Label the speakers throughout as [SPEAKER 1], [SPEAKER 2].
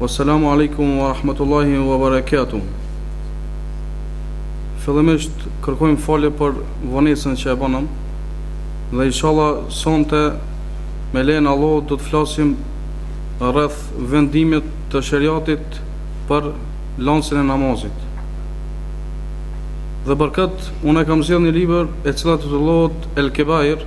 [SPEAKER 1] Wassalamu alaikum wa rahmatullahi wa barakatuh. Fillimisht kërkojmë falje për vonesën që e bënëm dhe inshallah sonte me lejen e Allahut do të flasim rreth vendimit të sheriatit për lanësin e namazit. Dhe për këtë unë kam zgjedh një libër e cila titullohet El Kebair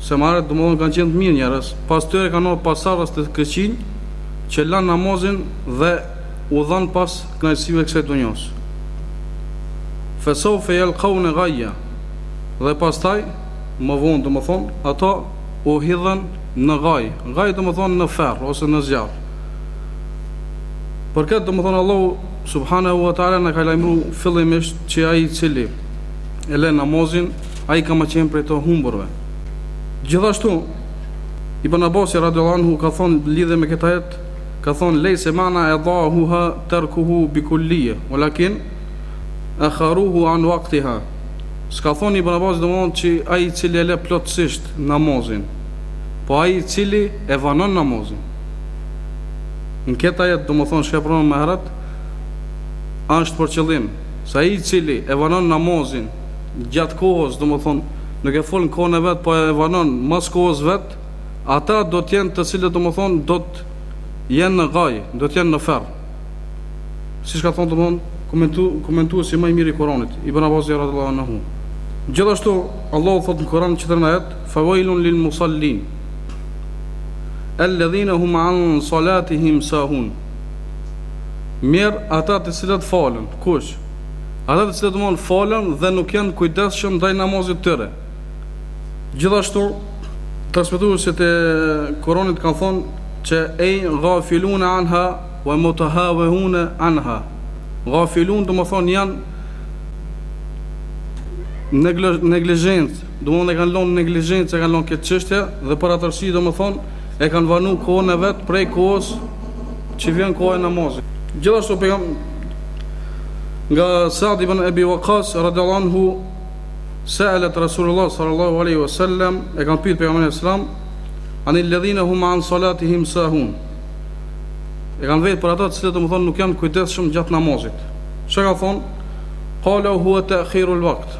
[SPEAKER 1] se më herët domethënë kanë qenë të mirë njerëz, pas tyre kanë ardh pasardhës të këqij, që lanë namazin dhe u dhanë pas knaqësive t'kësaj dunjasë. Fesevfe jelkavne gajja, dhe pastaj, më vonë domethonë, ata do t'hidhen në gaj, gaj domethonë në ferr ose në zjarr. Për këtë domethonë Allahu subhanahu wa ta'ala na ka lajmru fillimisht që ai i cili e le namazin, ai ka me qenë prej të humburve. Gjithashtu, Ibn Abasi radiallahu anhu ka thonë lidhur me këtë ajet, ka thonë lejse mana edauha terekuha bil kullije, ve lakin ekharuha an waktiha. S'ka thonë Ibn Abasi domethonë që ai i cili e le plotësisht namazin, po ai i cili e vanon namazin. Në këtë ajet, domethonë siç e përmenda më herët, është për qëllim, se ai i cili e vanon namazin, gjatë kohës, domethonë, nuk e fal në kohën e vet, po e vanon mas kohës vet, ata do të jenë të cilët, domethonë, do të jenë në gaj, do të jenë në ferr. Siç ka thonë, domethonë, komentu, komentuesi ma i mirë i Kuranit, Ibn Abasi radiallahu anhu. Gjithashtu, Allah thotë në Kuran qet ajet, fevajlun lil musallin, alledhina hum an salatihim sahun, mjerë ata të cilët falen, kush? Ata të cilët domethonë falen dhe nuk janë kujdesshëm ndaj namazit tyre. Gjithashtu transmetuesit e Kur'anit kanë thonë që e ghafilun anha wa mutahawinun anha. Ghafilun domethonë janë neglizhentë Domethënë e kanë lënë neglizhencë e kanë lënë këtë çështje dhe për atë arsye domethënë e kanë vanu kohën e vet prej kohës që vjen koha e namazit. Gjithashtu prej nga Sa'd ibn Abi Waqqas radhiyallahu anhu sa'altu Rasulullah sallallahu alaihi wasallam e kanë pyet pejgamberin alejhi selam anil ladhina hum an salatihim sahun. E kanë vet për ata të cilët domethënë nuk janë kujdesshëm gjatë namazit. Çka ka thonë? Qala huwa ta'khirul waqt.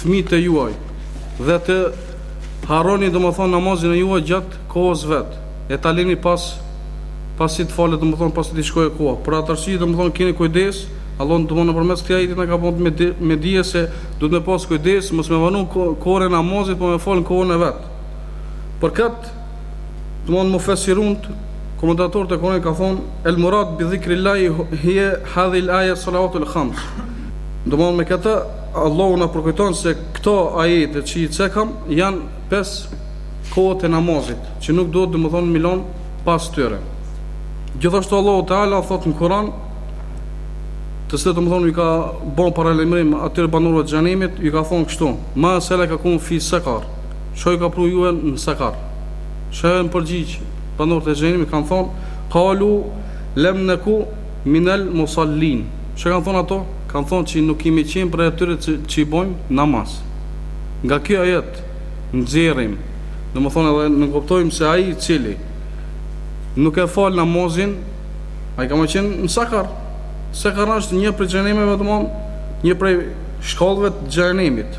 [SPEAKER 1] fëmijët tuaj dhe të harroni domethënë namazin e juaj gjatë kohës vet e ta lini pas pasi të falet domethënë pasi të shkojë koha për atë arsye domethënë keni kujdes Allahu domethënë nëpërmes këtij ajeti na ka bo me dije se duhet me pas kujdes mos me e vanu kohën e namazit por me e fal n'kohën e vet për këtë Domthon mufesirunët, komentatorët e Kur'anit ka thonë el murad bi dhikrillahi hiya hadhihi al ayat salawatul khams. Domthon me këtë Allahu na përkujton se këto ajete që i cekam janë pesë kohët e namazit, që nuk duhet domthon me i lon pas tyre. Gjithashtu Allahu Teala thot në Kur'an të cilët të më thonë ju ka bon paralajmërim atyre banorëve të xhehenemit, ju ka thonë kështu, ma selekekum fi sekar, Çka ju ka pru juve në Sakar. Si janë përgjigj banorët e xhehenemit kanë thonë kalu lem neku minel musallin. Çka kanë thonë ato? Kanë thonë që nuk kemi qenë prej atyre që i bojmë namaz. Nga ky ajet nxjerrim, domethënë edhe nënkuptojmë se ai i cili nuk e fal namazin, ai ka me qenë në Sakar. Sakar është një prej xhehenemeve, domethënë një prej shkallëve të xhehenemit.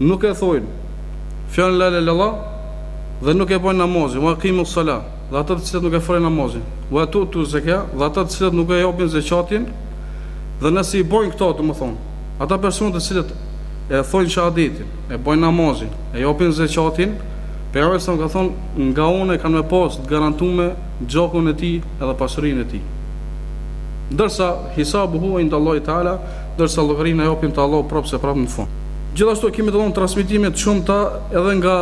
[SPEAKER 1] nuk e thojnë fjalën la ilahe illallah dhe nuk e bojnë namazin, wa aqimus sala, dhe ata të cilët nuk e falin namazin, wa tutu zaka, dhe ata të cilët nuk e japin zakatin, dhe nëse i bojnë këto, domethënë, ata persona të cilët e thojnë shahadetin, e bojnë namazin, e japin zakatin, pejgamberi sa ka thonë, nga unë kanë me pas të garantuar gjakun e tij edhe pasurinë e tij. Ndërsa hisabu huwa inda Allahu taala, ndërsa llogarinë e japin te Allahu prapë se prapë në fund. Gjithashtu kemi domethënë transmetime të shumta edhe nga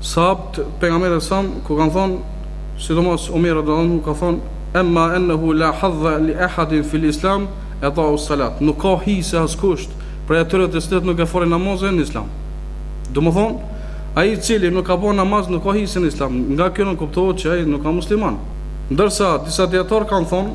[SPEAKER 1] sahabët pejgamberit sa ku kanë thënë sidomos Omer radhiyallahu anhu ka thënë emma ennehu la hadha li ahadin fil islam edau salat nuk ka hise askush prej atyre të cilët nuk e falin namazin në islam domethonë ai i cili nuk ka bërë namaz nuk ka hise në islam nga kjo nënkuptohet që ai nuk a musliman ndërsa disa dijetarë kanë thonë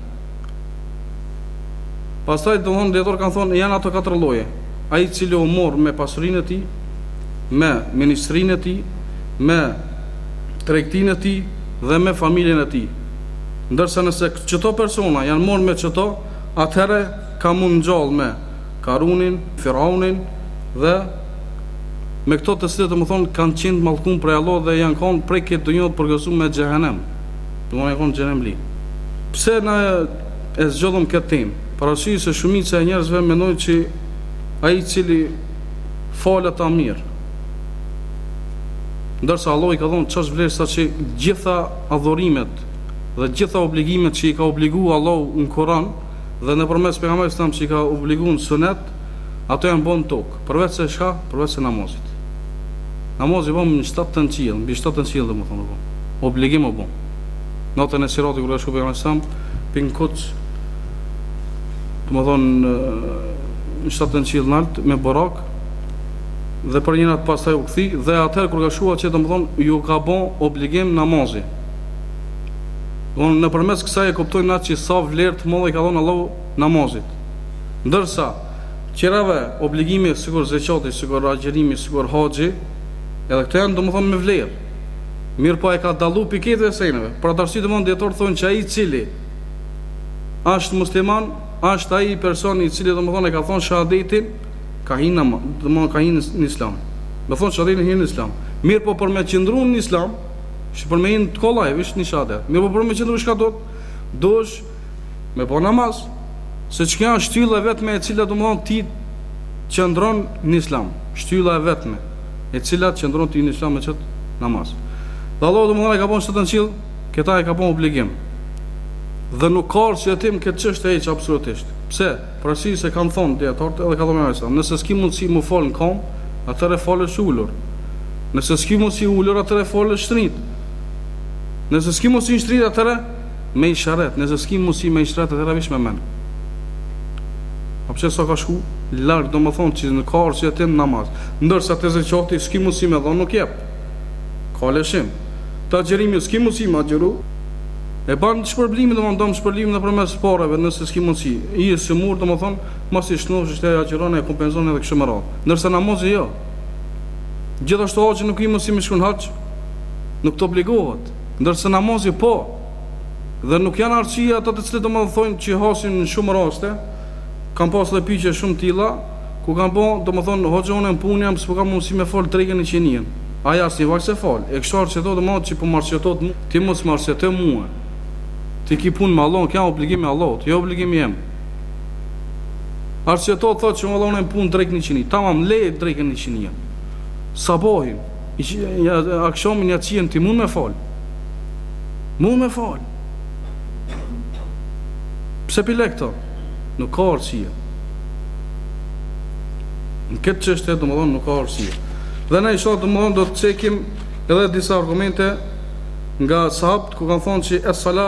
[SPEAKER 1] Pastaj domethonë dijetarët kanë thonë janë ato katër lloje. Ai i cili u mor me pasurinë e tij, me ministrinë e tij, me tregtinë e tij dhe me familjen e tij. Ndërsa nëse qëto persona janë mor me qëto, atëherë kan me u ngjall me Karunin, Firaunin dhe me këto të cilët domethënë kanë qenë mallkun prej Allahut dhe janë kanë prej kësaj dynjaje të përgëzuar me xhehenem. Domethonë xhehenemli. Pse na e zgjodhëm këtë temë? Për arsye se shumica e njerëzve mendojnë që ai i cili falet a ma mirë. Ndërsa Allahu i ka dhënë qaq vlerë sa që gjitha adhurimet dhe gjitha obligimet që i ka obligu Allahu në Kur'an dhe nëpërmes pejgamberit sa që i ka obligu në Sunet, ato janë bën n'tokë. Përveç se çka? Përveç se namazit. Namazi u bo në shtatën qiell, mbi shtatën qiell domethënë u bo obligim, u bo. Natën e Siratit kur ka shku pejgamberi alejhi selam për në Kuds domethënë në shtatën qiell nalt me Burak dhe për një natë pastaj u kthi dhe atëherë kur ka shkuar që domethënë ju ka bo obligim namazi. Domethënë nëpërmes kësaj e kuptojmë atë që sa vlerë të madhe ka dhënë Allahu namazit. Ndërsa tjerave, obligimi sikur zeqati, sikur agjërimi, sikur haxhi, edhe këto janë domethënë me vlerë. Mirëpo e ka dallu pi këtyre seneve. Për atë arsye domethënë dijetarët thonë që ai i cili është musliman, është ai person i cili domethënë e ka thonë shahadetin, ka hyrë në domethënë ka hyrë në islam. Me thonë shahadetin hin në islam. Mirëpo për me qëndruar në islam, se për me hyrë të kollaj, veç një shahadet. Mirëpo për me qëndruar çka do? Dosh me bo namaz, se qekjo është shtylla e vetme e cila domethënë ti qëndron në islam, shtylla e vetme e cila të qëndron ti në islam me qëtë namaz. Dhe Allahu domethënë e ka bon në shtatën qiell, këtë e ka bon obligim. Dhe nuk ka arsyetim në këtë çështje hiç absolutisht. Pse? Për arsye se kanë thonë dijetarët edhe ka thonë e nëjësa, nëse s'ki mundësi me falë në kamë, atëherë e falish ulur. Nëse s'ki mundësi ulur, atëherë e falish shtrit. Nëse s'ki mundësi shtrit, atëherë e me isharet, nëse s'ki mundësi me isharet atëherë veç me mend. A p'e sheh sa ka shku larg, domethënë që nuk ka arsyetim në namaz. Ndërsa te zekati s'ki mundësi me dhon nuk jep. Ka lëshim. Te agjërimi s'ki mundësi me agjëru, e ban shpërblimin domethënë dëmshpërblimin nëpërmes parave nëse s'ki mundësi. Je i sëmurë domethënë masi shnoshesh e agjëron e kompenzon edhe kështu me radhë. Ndërsa namazi jo. Gjithashtu haxhi nuk ki mundësi me shku në haxh, nuk t'obligohet. Ndërsa namazi po dhe nuk janë arsye ato të cilat domethënë që hasim në shumë raste, kam pas dhe pyetje shumë të tilla, ku m'kanë bo, domethënë, hoxhë unë në punë jam, s'po kam mundësi me falë drekën e iqindinë. Ai asnjë vakt s'e falë. E kështu arsyetohet domethënë që po m'arsyetohet mu, ti mos m'u arsyeto mu. Ti ki punë me Allahun, kjo obligim i Allahut, jo obligim i jem. Arsyetohet thotë që vallah unë jam n'punë drekën e iqindinë. Tamam, leje drekën e iqindinë. Sabahin. Ja, akshamin, jacinë ti mund me fal. Mund me fal. Pse p'i le këto? Nuk ka arsye. Në këtë çështje domethënë nuk ka arsye. Dhe ne inshallah domethënë do të cekim edhe disa argumente nga sahabët ku kanë thonë se es-sala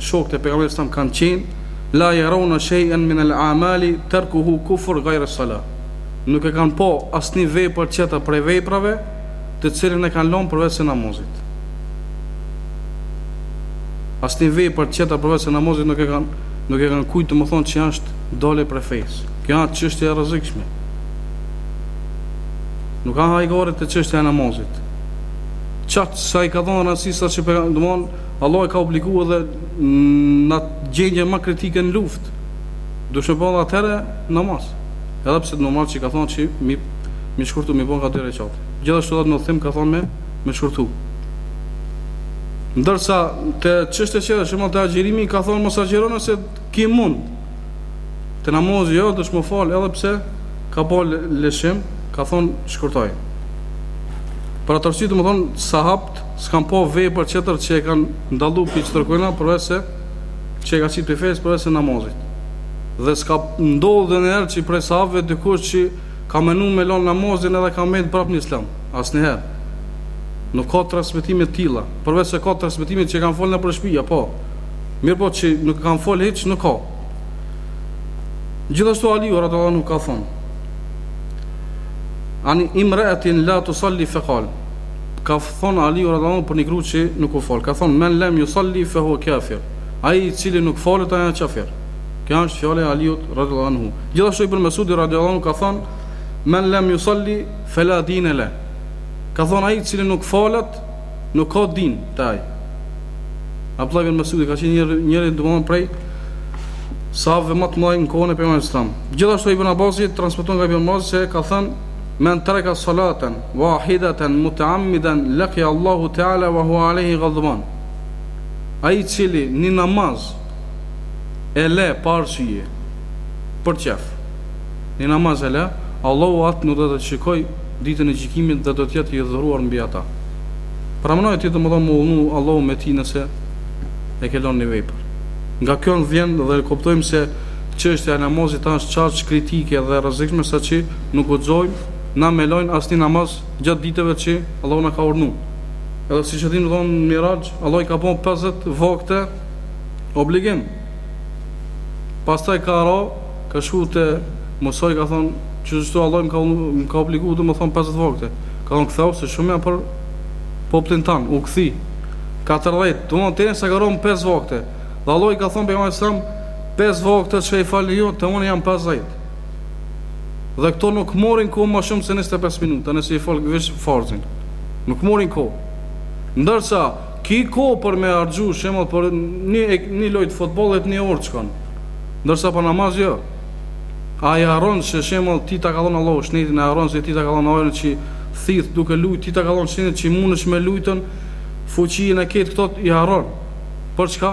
[SPEAKER 1] shokët e pejgamberit sa kanë qenë la yarawna shay'an min al-a'mali tarkuhu kufr ghayr as-salah. Nuk e kanë pa asnjë vepër tjetër prej veprave të cilën e kanë lënë përveç se namazit. Asnjë vepër tjetër përveç se namazit nuk e kanë nuk e kanë kujt domethënë që është dalë prej fejes. Kjo është çështje e rrezikshme. Nuk ka hajgare te çështja e namazit. Qaq sa i ka dhënë rëndësi sa që domethënë Allah e ka obligu edhe në gjendje më kritike në luftë, duhesh me ba edhe atëherë namaz, edhe pse në atë ka thonë që m'i, m'i shkurtu, m'i bo nga dy reqate. Gjithashtu edhe n'udhëtim ka thonë me, me shkurtu. Ndërsa te çështja që është ma te agjërimi, ka thonë mos agjëro nëse ki mund. Te namazi jo, duhesh me falë edhe pse ka bo lëshim, ka thonë shkurtoje. Për atë arsye domethonë sahabët, S'kan pa vepër tjetër që e kan dallu prej çdo kujna përveç se që e ka qit prej fesë përveç se namazit. Dhe s'ka ndodh ndonjëherë që prej sahabëve dikush që ka menu me la namazin edhe ka mbet prap në Islam. Asnjëherë. Nuk ka transmetime të tilla, përveç se ka transmetime që e kanë fol nëpër shtëpia, po. Mirëpo që nuk e kanë fol hiç, nuk ka. Gjithashtu Aliu radhiyallahu anhu ka thënë: an imra'atin la tusalli faqal. ka thonë Ali radhiyallahu për një grua që nuk u fal. Ka thonë men lem yusalli fa huwa kafir. Ai i cili nuk falet ai është kafir. Kjo është fjala e Aliut radhiyallahu anhu. Gjithashtu Ibn Mesudi radhiyallahu anhu ka thonë men lem yusalli fala din lahu. Ka thonë ai i cili nuk falet nuk ka din te ai. Abdullah ibn Mesudi ka qenë njëri njëri domthon prej sahabëve më të mëdhenj në kohën e pejgamberit sallallahu alajhi wasallam. Gjithashtu Ibn Abbasi transmetohet nga Ibn Abbas se ka thënë Men treka salaten wahidaten mutaammidan laqi Allahu Teala wa huwa alayhi ghadban. Ai i cili një namaz e le pa arsye, për qef. Një namaz e le, Allahu atë nuk do të shikoj ditën e gjykimit dhe do të jetë i hidhëruar mbi atë. Pra menoje ti domethënë me u idhnu Allahu me ti nëse e ke lënë një vepër. Nga kjo rrjedh dhe kuptojmë se Çështja e namazit asht qaq kritike dhe e rrezikshme saqë nuk guxojmë na me lanë asnjë namaz gjatë ditëve që Allahu na ka urdhnu. Edhe siç e dimë edhe n'Miraxh Allahu i ka ba pesëdhjetë vakte obligim. Pastaj ka ra, ka shku te Musa i ka thon qysh ashtu Allahu më ka më ka obligu domethën pesëdhjetë vakte. Ka thon kthehu se shumë janë për popullin tand, u kthi. Katërdhjetë, domethën deri sa ka ra në pesë vakte. Dhe Allahu i ka thon pejgamberit sa Pesë vakte që i falni ju, te unë janë pesëdhjetë. Dhe këto nuk marrin kohë më shumë se 25 minuta, nëse i fal veç farzin. Nuk marrin kohë. Ndërsa, ki kohë për me harxhu, shembull për një, një lojë t'futbollit një orë që kanë. Ndërsa për namaz jo. Ai harron që shembull ty ta ka dhon Allahu shnetin, e harron që ty ta ka dhon ajrin që thith duke lujtë, ty ta ka dhon shnetin që mundesh me lujt, fuqinë e këtë këto i harron. Për çka?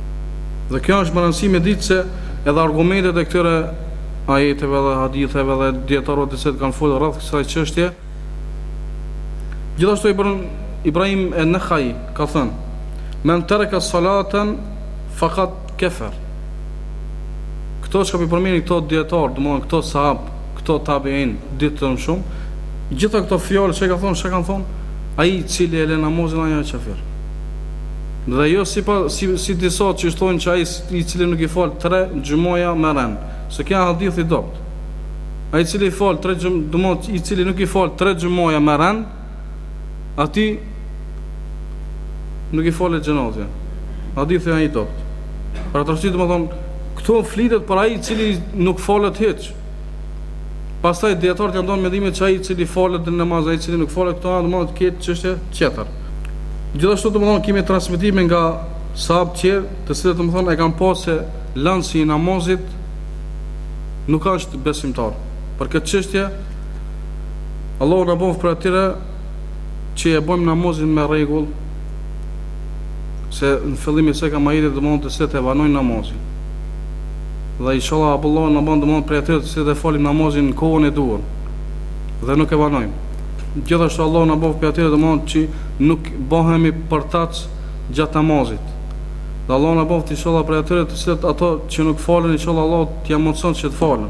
[SPEAKER 1] Dhe kjo është me rëndësi me ditë se edhe argumentet e këtyre ajeteve dhe haditheve dhe dijetarët të cilët kanë folë rreth kësaj çështje, gjithashtu Ibra Ibrahim en-Nehai ka thënë, men tereke salate fakat kefer. Këto çka përmenim këto dijetarë, domethënë këto sahab, këto tabiinë, dinë më shumë, gjitha këto fjalë që kanë thonë, që kanë thonë, ai i cili e le namazin ai a qafir. Dhe jo si, pa, si, si disa që thonë që ai i cili nuk i falë tre xhumaja me ren, se ky a hadith i dobët. Ai i cili i falë tre xhumaja, domethonë i cili nuk i falë tre xhumaja me ren, atij nuk i falet xhenazja. Hadithi a i dobët. Pra atë arsye, domethonë, këtu flitet për ai i cili nuk falet hiç. Pastaj dietarët kanë dhënë mendimin që ai i cili falet dhe në namaz, ai i cili nuk falet këto janë domethënë të ketë çështje tjetër. Gjithashtu domethënë kemi transmetime nga sahabë të tjerë, të cilët domethënë e kanë pa se lansi i namazit nuk është besimtar. Për këtë çështje Allahu na bëftë prej atyre që e bëjnë namazin me rregull se në fillim sikur ajeti domethënë të cilët e vanojnë namazin dhe inshallah Allahu na bën domethënë prej atyre të cilët e falim namazin në kohën e duhur dhe nuk e vanojmë gjithashtu Allahu na bëftë prej atyre domethënë që nuk bëhemi përtac gjatë namazit dhe Allahu na bëftë inshallah prej atyre të cilët ato që nuk falen inshallah Allahu t'ja mundëson që të falen